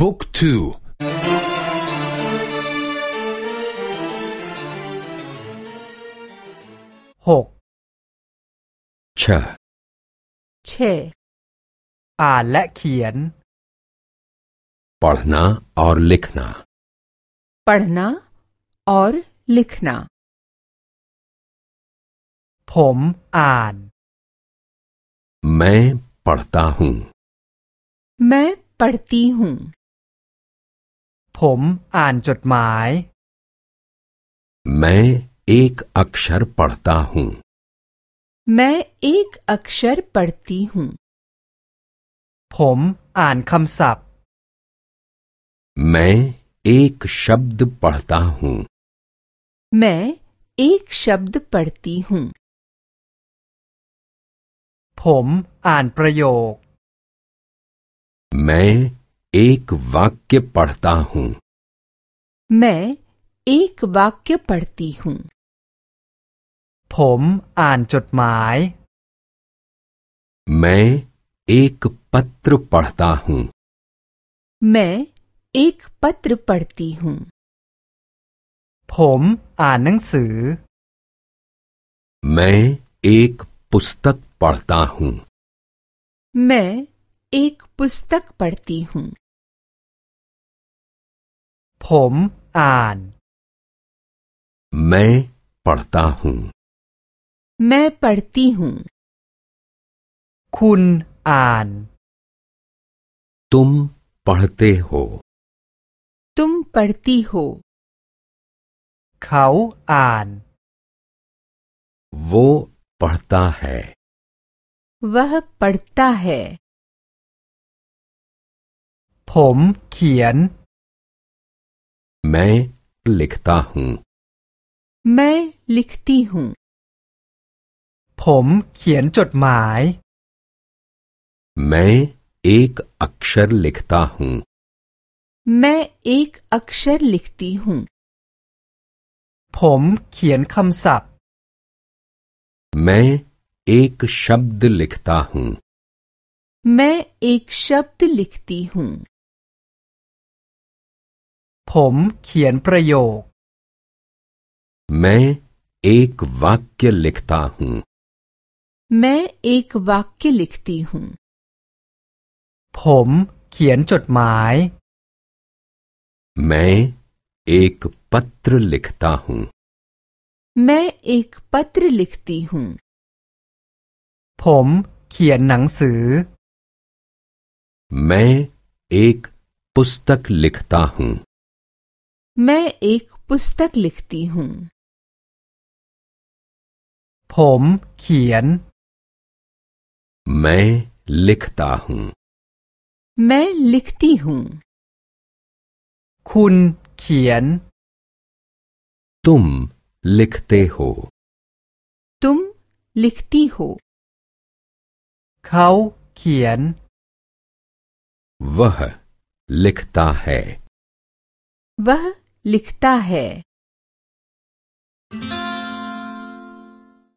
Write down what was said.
บุ๊กทูหก छह छः อ่านและเขียน पढ़ना और लिखना पढ़ना और लिखना ผมอ่าน मैं पढ़ता हूँ मैं पढ़ती हूँ ผมอ่านจดหมาย मैं एक अक्षर पढ़ता हूँ मैं एक अक्षर पढ़ती हूँ ผมอ่านคำศัพท์ मैं एक शब्द पढ़ता हूँ मैं एक शब्द पढ़ती हूँ ผมอ่านประโยค मैं एक वाक्य पढ़ता हूँ मैं एक वाक्य पढ़ती हूँ ผมอ่านจดหมาย मैं एक पत्र पढ़ता हूँ मैं एक पत्र पढ़ती हूँ ผมอ่านหนังสือ मैं एक पुस्तक पढ़ता हूँ मैं एक पुस्तक पढ़ती हूँ ผมอ่าน मैं पढ़ता हूँ मैं पढ़ती हूँ คุณอ่าน तुम पढ़ते हो तुम पढ़ती हो เขาอ่าน वो पढ़ता है वह पढ़ता है ผมเขียน मैं लिखता हूँ मैं लिखती हूँ ผมเขียนจดหมาย मैं एक अक्षर लिखता हूँ मैं एक अक्षर लिखती हूँ ผมเขียนคำศัพท์ मैं एक शब्द लिखता हूँ मैं एक शब्द लिखती हूँ ผมเขียนประโยค मैं एक वाक्य लिखता हूँ मैं एक वाक्य लिखती हूँ ผมเขียนจดหมาย मैं एक पत्र लिखता हूँ मैं एक पत्र लिखती हूँ ผมเขียนหนังสือ मैं एक पुस्तक लिखता हूँ मैं एक पुस्तक लिखती हूँ ผมเขียน मैं लिखता हूँ मैं लिखती हूँ คุณเขียน तुम लिखते हो तुम लिखती हो เขาเขียน वह लिखता है वह लिखता है।